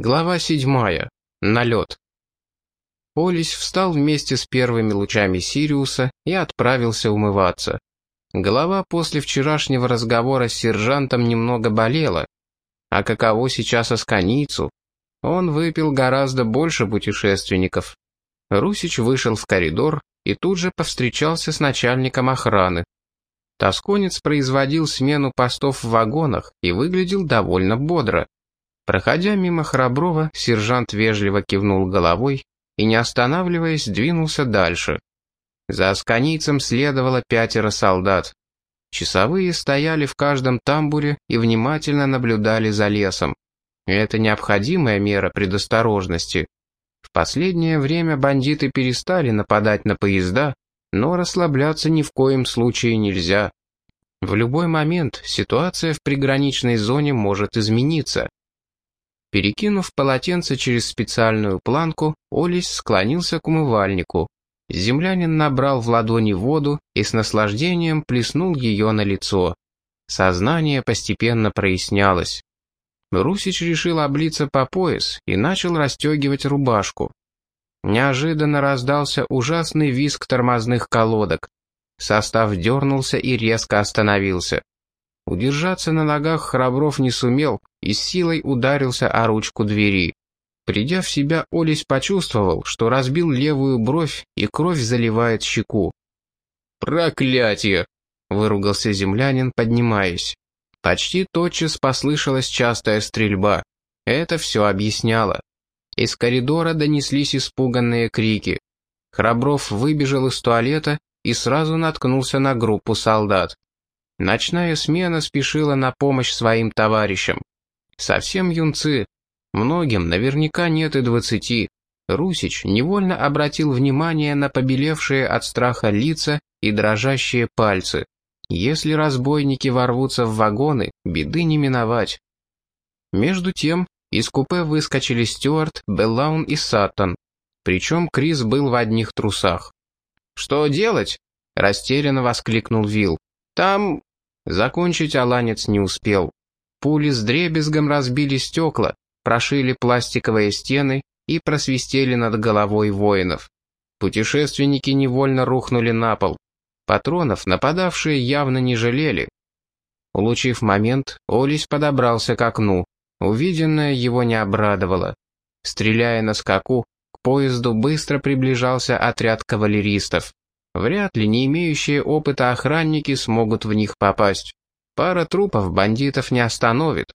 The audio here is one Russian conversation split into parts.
Глава седьмая. Налет. Олесь встал вместе с первыми лучами Сириуса и отправился умываться. Голова после вчерашнего разговора с сержантом немного болела. А каково сейчас Асканицу? Он выпил гораздо больше путешественников. Русич вышел в коридор и тут же повстречался с начальником охраны. Тосконец производил смену постов в вагонах и выглядел довольно бодро. Проходя мимо Храброва, сержант вежливо кивнул головой и, не останавливаясь, двинулся дальше. За асканийцем следовало пятеро солдат. Часовые стояли в каждом тамбуре и внимательно наблюдали за лесом. Это необходимая мера предосторожности. В последнее время бандиты перестали нападать на поезда, но расслабляться ни в коем случае нельзя. В любой момент ситуация в приграничной зоне может измениться. Перекинув полотенце через специальную планку, Олесь склонился к умывальнику. Землянин набрал в ладони воду и с наслаждением плеснул ее на лицо. Сознание постепенно прояснялось. Русич решил облиться по пояс и начал расстегивать рубашку. Неожиданно раздался ужасный визг тормозных колодок. Состав дернулся и резко остановился. Удержаться на ногах Храбров не сумел и с силой ударился о ручку двери. Придя в себя, Олесь почувствовал, что разбил левую бровь и кровь заливает щеку. «Проклятие!» — выругался землянин, поднимаясь. Почти тотчас послышалась частая стрельба. Это все объясняло. Из коридора донеслись испуганные крики. Храбров выбежал из туалета и сразу наткнулся на группу солдат. Ночная смена спешила на помощь своим товарищам. Совсем юнцы. Многим наверняка нет и двадцати. Русич невольно обратил внимание на побелевшие от страха лица и дрожащие пальцы. Если разбойники ворвутся в вагоны, беды не миновать. Между тем, из купе выскочили Стюарт, Беллаун и Саттон. Причем Крис был в одних трусах. «Что делать?» — растерянно воскликнул Вилл. «Там...» Закончить Аланец не успел. Пули с дребезгом разбили стекла, прошили пластиковые стены и просвистели над головой воинов. Путешественники невольно рухнули на пол. Патронов нападавшие явно не жалели. Улучив момент, Олесь подобрался к окну. Увиденное его не обрадовало. Стреляя на скаку, к поезду быстро приближался отряд кавалеристов. Вряд ли не имеющие опыта охранники смогут в них попасть. Пара трупов бандитов не остановит.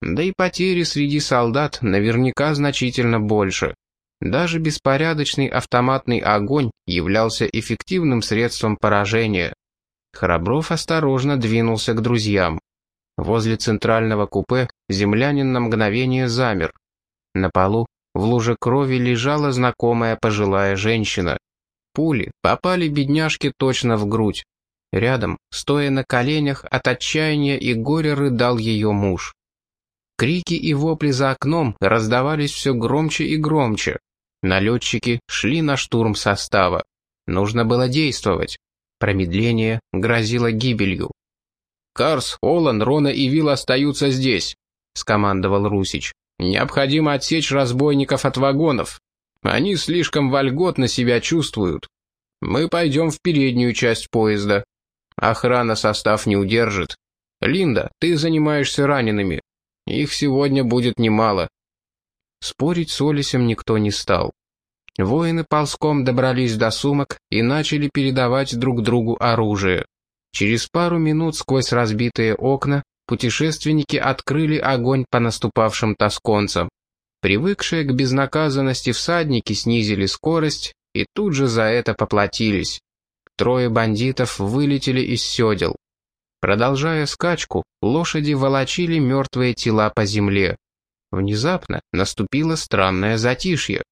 Да и потери среди солдат наверняка значительно больше. Даже беспорядочный автоматный огонь являлся эффективным средством поражения. Храбров осторожно двинулся к друзьям. Возле центрального купе землянин на мгновение замер. На полу в луже крови лежала знакомая пожилая женщина. Пули попали бедняжке точно в грудь. Рядом, стоя на коленях, от отчаяния и горя рыдал ее муж. Крики и вопли за окном раздавались все громче и громче. Налетчики шли на штурм состава. Нужно было действовать. Промедление грозило гибелью. «Карс, Олан, Рона и Вилл остаются здесь», — скомандовал Русич. «Необходимо отсечь разбойников от вагонов. Они слишком вольготно себя чувствуют. Мы пойдем в переднюю часть поезда. Охрана состав не удержит. Линда, ты занимаешься ранеными. Их сегодня будет немало». Спорить с Олесем никто не стал. Воины ползком добрались до сумок и начали передавать друг другу оружие. Через пару минут сквозь разбитые окна путешественники открыли огонь по наступавшим тосконцам. Привыкшие к безнаказанности всадники снизили скорость и тут же за это поплатились. Трое бандитов вылетели из седел. Продолжая скачку, лошади волочили мертвые тела по земле. Внезапно наступило странное затишье.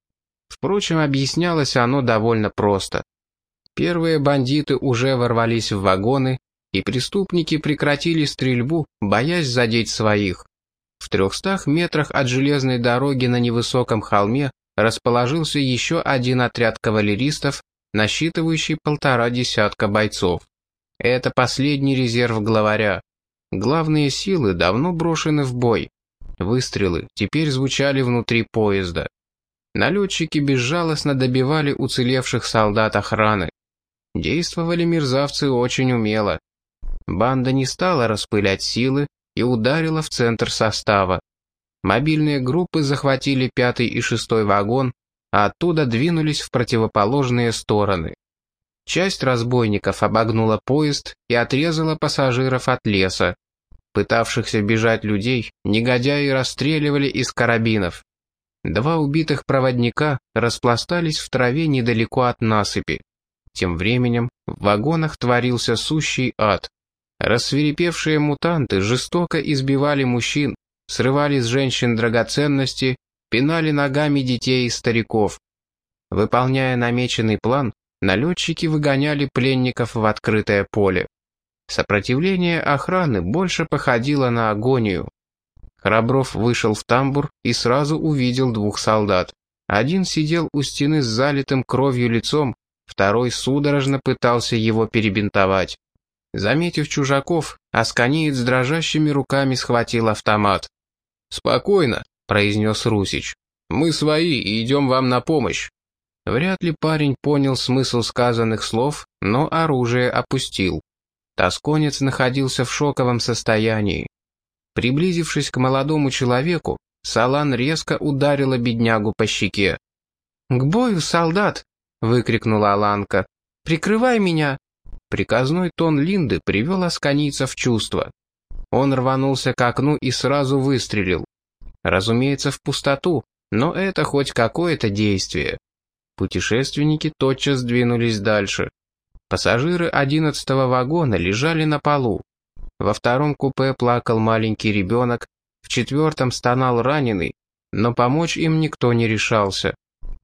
Впрочем, объяснялось оно довольно просто. Первые бандиты уже ворвались в вагоны, и преступники прекратили стрельбу, боясь задеть своих. В трехстах метрах от железной дороги на невысоком холме расположился еще один отряд кавалеристов, насчитывающий полтора десятка бойцов. Это последний резерв главаря. Главные силы давно брошены в бой. Выстрелы теперь звучали внутри поезда. Налетчики безжалостно добивали уцелевших солдат охраны. Действовали мерзавцы очень умело. Банда не стала распылять силы и ударила в центр состава. Мобильные группы захватили пятый и шестой вагон, а оттуда двинулись в противоположные стороны. Часть разбойников обогнула поезд и отрезала пассажиров от леса. Пытавшихся бежать людей негодяи расстреливали из карабинов. Два убитых проводника распластались в траве недалеко от насыпи. Тем временем в вагонах творился сущий ад. Рассверепевшие мутанты жестоко избивали мужчин, срывали с женщин драгоценности, пинали ногами детей и стариков. Выполняя намеченный план, налетчики выгоняли пленников в открытое поле. Сопротивление охраны больше походило на агонию. Храбров вышел в тамбур и сразу увидел двух солдат. Один сидел у стены с залитым кровью лицом, второй судорожно пытался его перебинтовать. Заметив чужаков, Асканиец дрожащими руками схватил автомат. «Спокойно», — произнес Русич. «Мы свои и идем вам на помощь». Вряд ли парень понял смысл сказанных слов, но оружие опустил. Тосконец находился в шоковом состоянии. Приблизившись к молодому человеку, Салан резко ударила беднягу по щеке. «К бою, солдат!» — выкрикнула Аланка. «Прикрывай меня!» Приказной тон Линды привел Асканица в чувство. Он рванулся к окну и сразу выстрелил. Разумеется, в пустоту, но это хоть какое-то действие. Путешественники тотчас двинулись дальше. Пассажиры одиннадцатого вагона лежали на полу. Во втором купе плакал маленький ребенок, в четвертом стонал раненый, но помочь им никто не решался.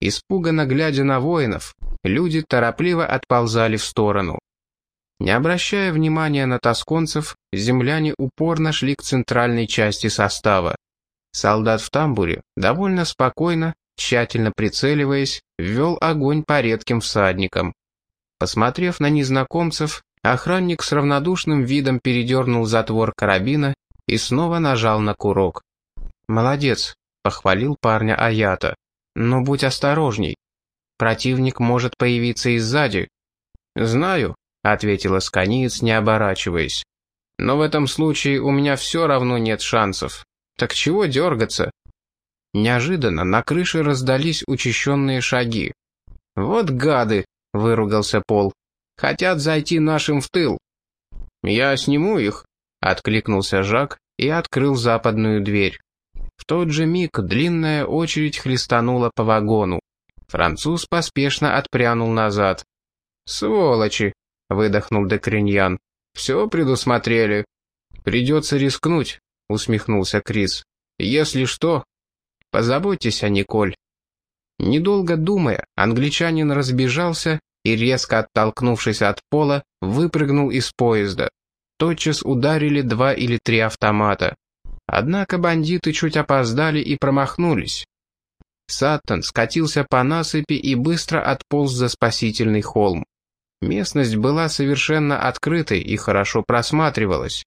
Испуганно глядя на воинов, люди торопливо отползали в сторону. Не обращая внимания на тосконцев, земляне упорно шли к центральной части состава. Солдат в тамбуре довольно спокойно, тщательно прицеливаясь, ввел огонь по редким всадникам. Посмотрев на незнакомцев, охранник с равнодушным видом передернул затвор карабина и снова нажал на курок. «Молодец», — похвалил парня Аята. «Но будь осторожней. Противник может появиться и сзади». «Знаю», ответила Сканиец, не оборачиваясь. «Но в этом случае у меня все равно нет шансов. Так чего дергаться?» Неожиданно на крыше раздались учащенные шаги. «Вот гады!» — выругался Пол. «Хотят зайти нашим в тыл». «Я сниму их», — откликнулся Жак и открыл западную дверь. В тот же миг длинная очередь хлестанула по вагону. Француз поспешно отпрянул назад. «Сволочи!» — выдохнул Декриньян. «Все предусмотрели». «Придется рискнуть», — усмехнулся Крис. «Если что, позаботьтесь о Николь». Недолго думая, англичанин разбежался и, резко оттолкнувшись от пола, выпрыгнул из поезда. Тотчас ударили два или три автомата. Однако бандиты чуть опоздали и промахнулись. Саттон скатился по насыпи и быстро отполз за спасительный холм. Местность была совершенно открытой и хорошо просматривалась.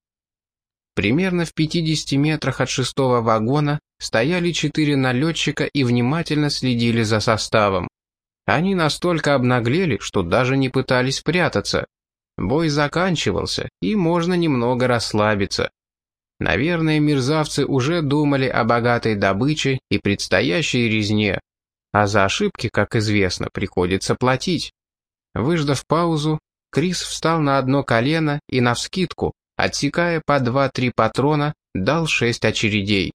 Примерно в 50 метрах от шестого вагона стояли четыре налетчика и внимательно следили за составом. Они настолько обнаглели, что даже не пытались прятаться. Бой заканчивался, и можно немного расслабиться. Наверное, мерзавцы уже думали о богатой добыче и предстоящей резне. А за ошибки, как известно, приходится платить. Выждав паузу, Крис встал на одно колено и навскидку, отсекая по два-три патрона, дал шесть очередей.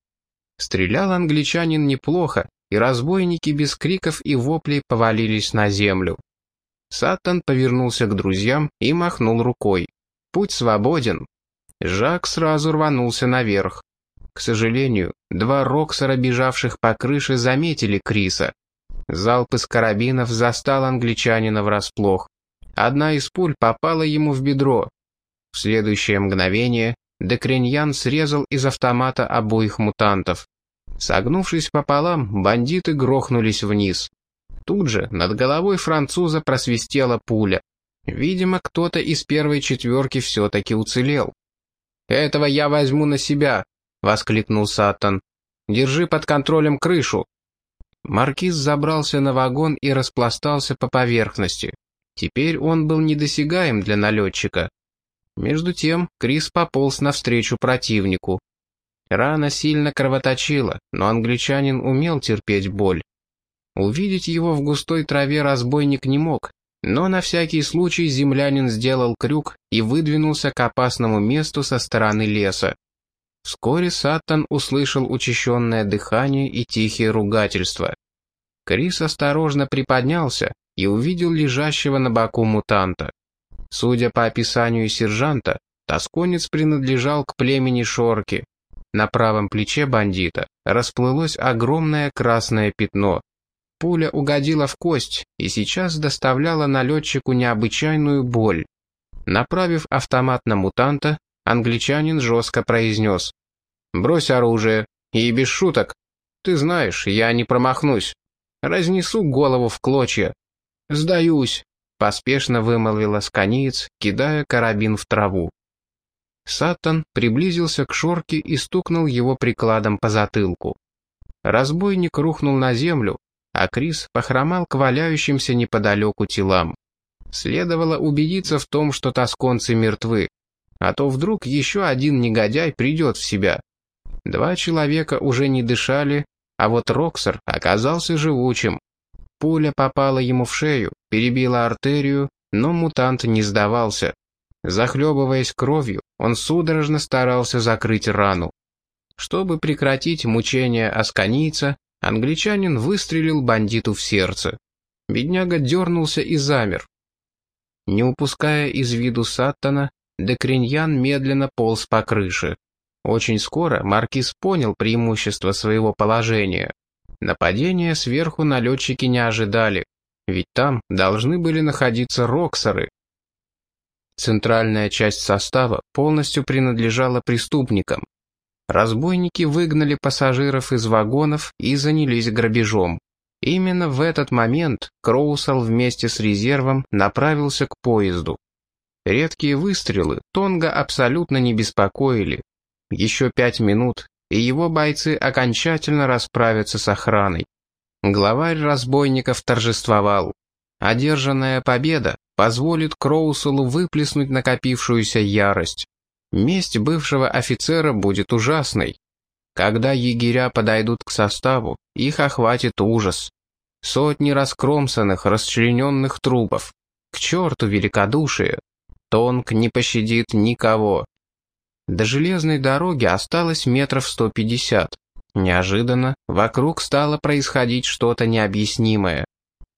Стрелял англичанин неплохо, и разбойники без криков и воплей повалились на землю. Саттон повернулся к друзьям и махнул рукой. «Путь свободен». Жак сразу рванулся наверх. К сожалению, два Роксера, бежавших по крыше, заметили Криса. Залп из карабинов застал англичанина врасплох. Одна из пуль попала ему в бедро. В следующее мгновение Декреньян срезал из автомата обоих мутантов. Согнувшись пополам, бандиты грохнулись вниз. Тут же над головой француза просвистела пуля. Видимо, кто-то из первой четверки все-таки уцелел. «Этого я возьму на себя», — воскликнул Саттон. держи под контролем крышу». Маркиз забрался на вагон и распластался по поверхности. Теперь он был недосягаем для налетчика. Между тем Крис пополз навстречу противнику. Рана сильно кровоточила, но англичанин умел терпеть боль. Увидеть его в густой траве разбойник не мог, но на всякий случай землянин сделал крюк и выдвинулся к опасному месту со стороны леса. Вскоре Саттон услышал учащенное дыхание и тихие ругательства. Крис осторожно приподнялся и увидел лежащего на боку мутанта. Судя по описанию сержанта, тосконец принадлежал к племени Шорки. На правом плече бандита расплылось огромное красное пятно. Пуля угодила в кость и сейчас доставляла налетчику необычайную боль. Направив автомат на мутанта, англичанин жестко произнес. «Брось оружие, и без шуток. Ты знаешь, я не промахнусь. Разнесу голову в клочья. Сдаюсь», — поспешно вымолвила сканиец, кидая карабин в траву. Саттон приблизился к шорке и стукнул его прикладом по затылку. Разбойник рухнул на землю, а Крис похромал к валяющимся неподалеку телам. Следовало убедиться в том, что тосконцы мертвы, а то вдруг еще один негодяй придет в себя. Два человека уже не дышали, а вот Роксер оказался живучим. Пуля попала ему в шею, перебила артерию, но мутант не сдавался. Захлебываясь кровью, он судорожно старался закрыть рану. Чтобы прекратить мучения асканийца, англичанин выстрелил бандиту в сердце. Бедняга дернулся и замер. Не упуская из виду Саттона, Декриньян медленно полз по крыше. Очень скоро Маркиз понял преимущество своего положения. Нападения сверху налетчики не ожидали, ведь там должны были находиться роксеры, Центральная часть состава полностью принадлежала преступникам. Разбойники выгнали пассажиров из вагонов и занялись грабежом. Именно в этот момент Кроусал вместе с резервом направился к поезду. Редкие выстрелы Тонга абсолютно не беспокоили. Еще пять минут, и его бойцы окончательно расправятся с охраной. Главарь разбойников торжествовал. Одержанная победа позволит Кроуселу выплеснуть накопившуюся ярость. Месть бывшего офицера будет ужасной. Когда егеря подойдут к составу, их охватит ужас. Сотни раскромсанных, расчлененных трупов. К черту великодушие. Тонк не пощадит никого. До железной дороги осталось метров сто пятьдесят. Неожиданно вокруг стало происходить что-то необъяснимое.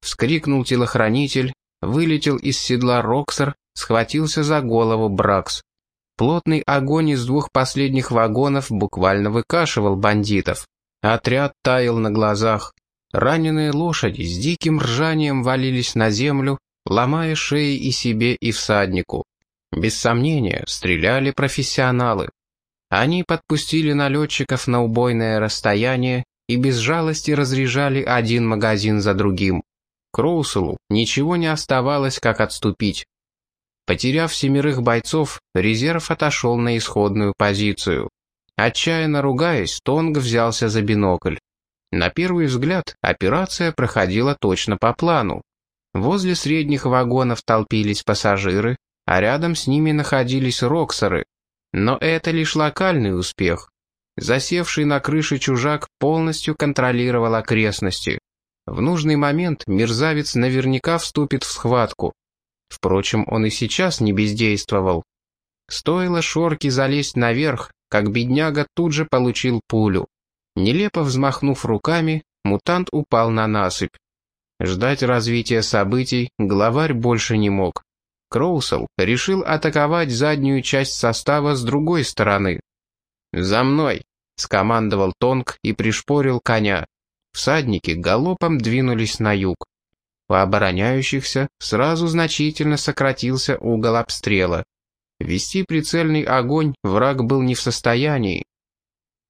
Вскрикнул телохранитель, вылетел из седла Роксер, схватился за голову Бракс. Плотный огонь из двух последних вагонов буквально выкашивал бандитов. Отряд таял на глазах. Раненые лошади с диким ржанием валились на землю, ломая шеи и себе, и всаднику. Без сомнения, стреляли профессионалы. Они подпустили налетчиков на убойное расстояние и без жалости разряжали один магазин за другим. Кроуселу ничего не оставалось, как отступить. Потеряв семерых бойцов, резерв отошел на исходную позицию. Отчаянно ругаясь, Тонг взялся за бинокль. На первый взгляд операция проходила точно по плану. Возле средних вагонов толпились пассажиры, а рядом с ними находились роксеры. Но это лишь локальный успех. Засевший на крыше чужак полностью контролировал окрестности. В нужный момент мерзавец наверняка вступит в схватку. Впрочем, он и сейчас не бездействовал. Стоило Шорке залезть наверх, как бедняга тут же получил пулю. Нелепо взмахнув руками, мутант упал на насыпь. Ждать развития событий главарь больше не мог. Кроусел решил атаковать заднюю часть состава с другой стороны. «За мной!» — скомандовал Тонг и пришпорил коня. Всадники галопом двинулись на юг. У обороняющихся сразу значительно сократился угол обстрела. Вести прицельный огонь враг был не в состоянии.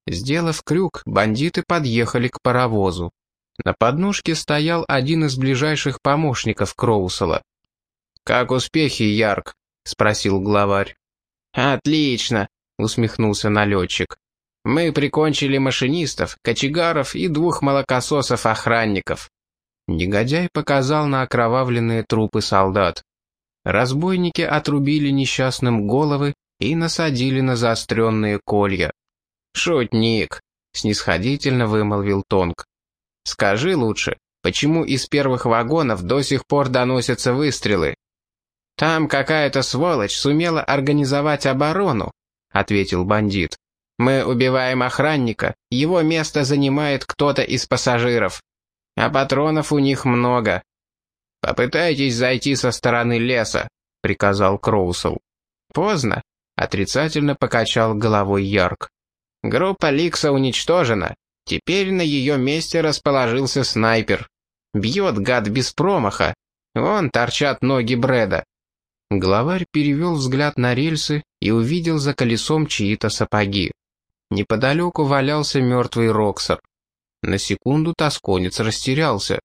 Сделав крюк, бандиты подъехали к паровозу. На подножке стоял один из ближайших помощников Кроусела. «Как успехи, Ярк?» — спросил главарь. «Отлично!» — усмехнулся налетчик. Мы прикончили машинистов, кочегаров и двух молокососов-охранников». Негодяй показал на окровавленные трупы солдат. Разбойники отрубили несчастным головы и насадили на заостренные колья. «Шутник», — снисходительно вымолвил Тонг. «Скажи лучше, почему из первых вагонов до сих пор доносятся выстрелы?» «Там какая-то сволочь сумела организовать оборону», — ответил бандит. «Мы убиваем охранника, его место занимает кто-то из пассажиров. А патронов у них много». «Попытайтесь зайти со стороны леса», — приказал Кроусел. «Поздно», — отрицательно покачал головой Ярк. «Группа Ликса уничтожена. Теперь на ее месте расположился снайпер. Бьет гад без промаха. Вон торчат ноги Брэда. Главарь перевел взгляд на рельсы и увидел за колесом чьи-то сапоги. Неподалеку валялся мертвый Роксер. На секунду тосконец растерялся.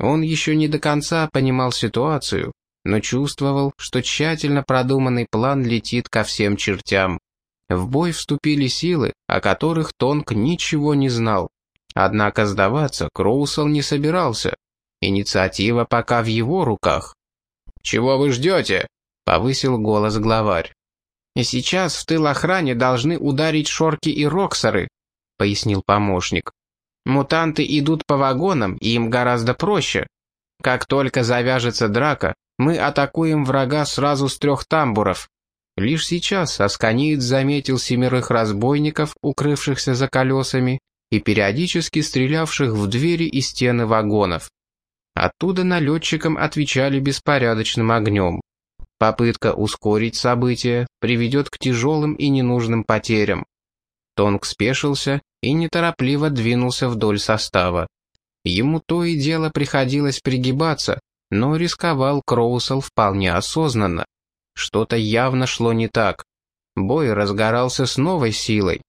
Он еще не до конца понимал ситуацию, но чувствовал, что тщательно продуманный план летит ко всем чертям. В бой вступили силы, о которых Тонк ничего не знал. Однако сдаваться Кроусел не собирался. Инициатива пока в его руках. «Чего вы ждете?» — повысил голос главарь. «И сейчас в тыл охране должны ударить шорки и роксеры», — пояснил помощник. «Мутанты идут по вагонам, и им гораздо проще. Как только завяжется драка, мы атакуем врага сразу с трех тамбуров». Лишь сейчас Асканиец заметил семерых разбойников, укрывшихся за колесами, и периодически стрелявших в двери и стены вагонов. Оттуда налетчикам отвечали беспорядочным огнем. Попытка ускорить события приведет к тяжелым и ненужным потерям. Тонг спешился и неторопливо двинулся вдоль состава. Ему то и дело приходилось пригибаться, но рисковал Кроусел вполне осознанно. Что-то явно шло не так. Бой разгорался с новой силой.